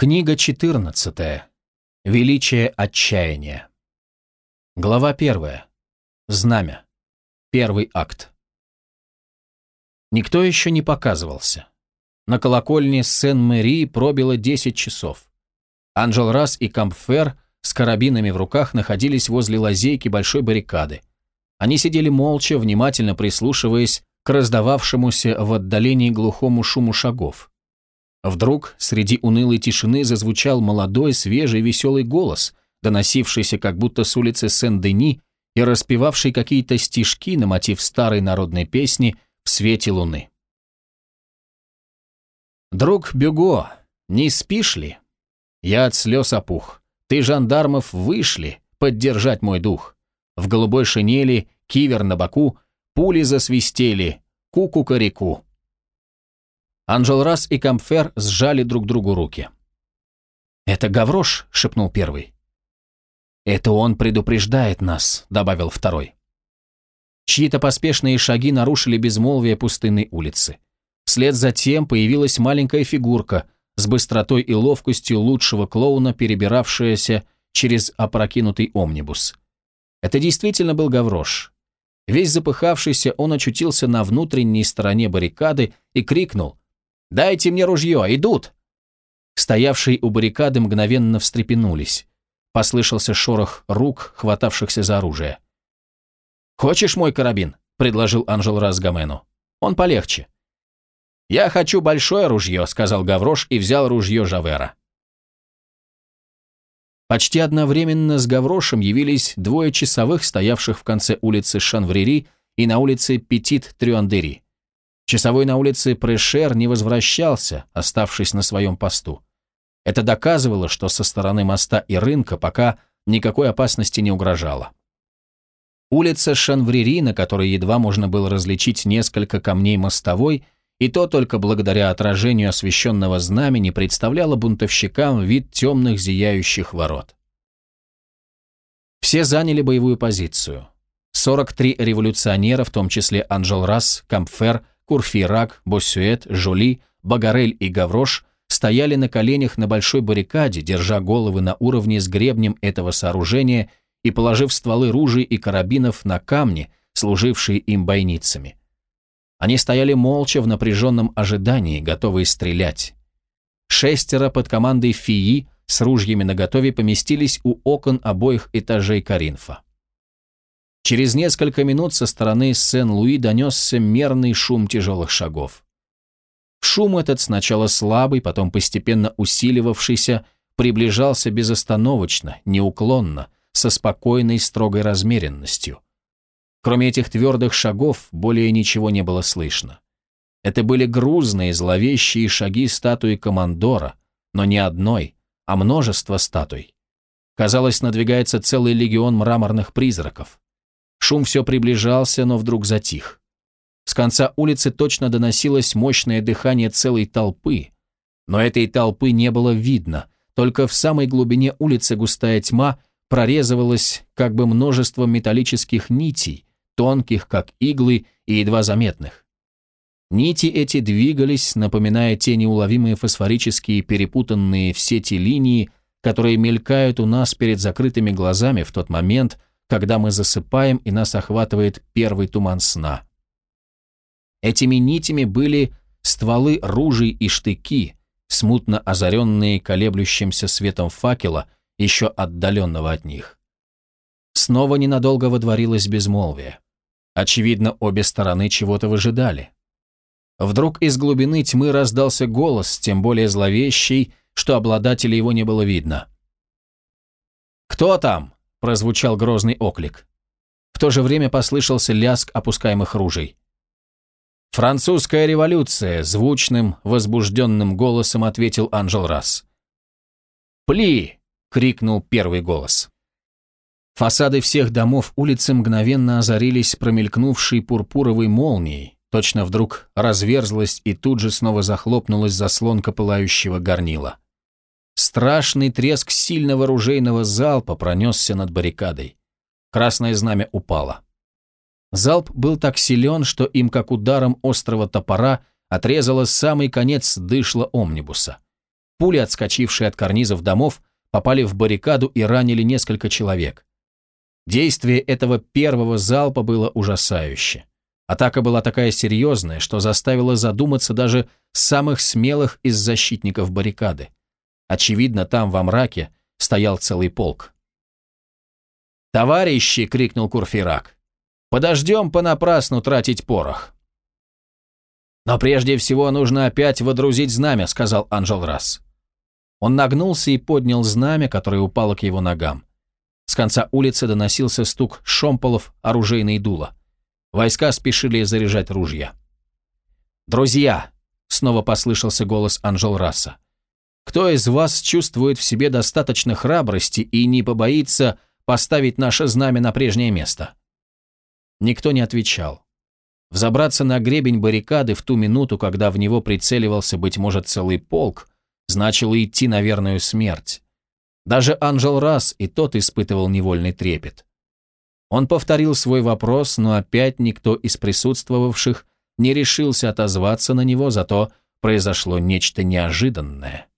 Книга 14. Величие отчаяния. Глава 1. Знамя. Первый акт. Никто еще не показывался. На колокольне Сен-Мэри пробило 10 часов. Анжел Расс и Кампфер с карабинами в руках находились возле лазейки большой баррикады. Они сидели молча, внимательно прислушиваясь к раздававшемуся в отдалении глухому шуму шагов. Вдруг среди унылой тишины зазвучал молодой, свежий, веселый голос, доносившийся как будто с улицы Сен-Дени и распевавший какие-то стишки на мотив старой народной песни «В свете луны». «Друг Бюго, не спишь ли? Я от слез опух. Ты, жандармов, вышли поддержать мой дух. В голубой шинели, кивер на боку, пули засвистели, ку-ку-ка-реку». Анжел Расс и Камфер сжали друг другу руки. «Это Гаврош», — шепнул первый. «Это он предупреждает нас», — добавил второй. Чьи-то поспешные шаги нарушили безмолвие пустынной улицы. Вслед за тем появилась маленькая фигурка, с быстротой и ловкостью лучшего клоуна, перебиравшаяся через опрокинутый омнибус. Это действительно был Гаврош. Весь запыхавшийся, он очутился на внутренней стороне баррикады и крикнул «Дайте мне ружье! Идут!» Стоявшие у баррикады мгновенно встрепенулись. Послышался шорох рук, хватавшихся за оружие. «Хочешь мой карабин?» — предложил Анжел Разгамену. «Он полегче». «Я хочу большое ружье», — сказал Гаврош и взял ружье Жавера. Почти одновременно с Гаврошем явились двое часовых, стоявших в конце улицы Шанврери и на улице Петит-Трюандери. Часовой на улице Прешер не возвращался, оставшись на своем посту. Это доказывало, что со стороны моста и рынка пока никакой опасности не угрожало. Улица Шанврери, на которой едва можно было различить несколько камней мостовой, и то только благодаря отражению освещенного знамени представляла бунтовщикам вид темных зияющих ворот. Все заняли боевую позицию. 43 революционера, в том числе Анжел Расс, Кампфер, Курфирак, Боссюэт, Жоли, Багарель и Гаврош стояли на коленях на большой баррикаде, держа головы на уровне с гребнем этого сооружения и положив стволы ружей и карабинов на камни, служившие им бойницами. Они стояли молча в напряженном ожидании, готовые стрелять. Шестеро под командой Фии с ружьями наготове поместились у окон обоих этажей Каринфа. Через несколько минут со стороны Сен-Луи донесся мерный шум тяжелых шагов. Шум этот, сначала слабый, потом постепенно усиливавшийся, приближался безостановочно, неуклонно, со спокойной, строгой размеренностью. Кроме этих твердых шагов, более ничего не было слышно. Это были грузные, зловещие шаги статуи командора, но не одной, а множество статуй. Казалось, надвигается целый легион мраморных призраков. Шум все приближался, но вдруг затих. С конца улицы точно доносилось мощное дыхание целой толпы, но этой толпы не было видно, только в самой глубине улицы густая тьма прорезывалась как бы множеством металлических нитей, тонких, как иглы, и едва заметных. Нити эти двигались, напоминая те неуловимые фосфорические перепутанные в сети линии, которые мелькают у нас перед закрытыми глазами в тот момент, когда мы засыпаем и нас охватывает первый туман сна. Этими нитями были стволы ружей и штыки, смутно озаренные колеблющимся светом факела, еще отдаленного от них. Снова ненадолго водворилось безмолвие. Очевидно, обе стороны чего-то выжидали. Вдруг из глубины тьмы раздался голос, тем более зловещий, что обладателя его не было видно. «Кто там?» Прозвучал грозный оклик. В то же время послышался лязг опускаемых ружей. «Французская революция!» – звучным, возбужденным голосом ответил Анжел Расс. «Пли!» – крикнул первый голос. Фасады всех домов улицы мгновенно озарились промелькнувшей пурпуровой молнией, точно вдруг разверзлась и тут же снова захлопнулась заслонка пылающего горнила. Страшный треск сильного ружейного залпа пронесся над баррикадой. Красное знамя упало. Залп был так силен, что им, как ударом острого топора, отрезало самый конец дышла омнибуса. Пули, отскочившие от карнизов домов, попали в баррикаду и ранили несколько человек. Действие этого первого залпа было ужасающе. Атака была такая серьезная, что заставила задуматься даже самых смелых из защитников баррикады. Очевидно, там, во мраке, стоял целый полк. «Товарищи!» — крикнул Курфирак. «Подождем понапрасну тратить порох». «Но прежде всего нужно опять водрузить знамя», — сказал Анжел Расс. Он нагнулся и поднял знамя, которое упало к его ногам. С конца улицы доносился стук шомполов, оружейные дула. Войска спешили заряжать ружья. «Друзья!» — снова послышался голос Анжел Расса. «Кто из вас чувствует в себе достаточно храбрости и не побоится поставить наше знамя на прежнее место?» Никто не отвечал. Взобраться на гребень баррикады в ту минуту, когда в него прицеливался, быть может, целый полк, значило идти на верную смерть. Даже Анжел Расс и тот испытывал невольный трепет. Он повторил свой вопрос, но опять никто из присутствовавших не решился отозваться на него, зато произошло нечто неожиданное.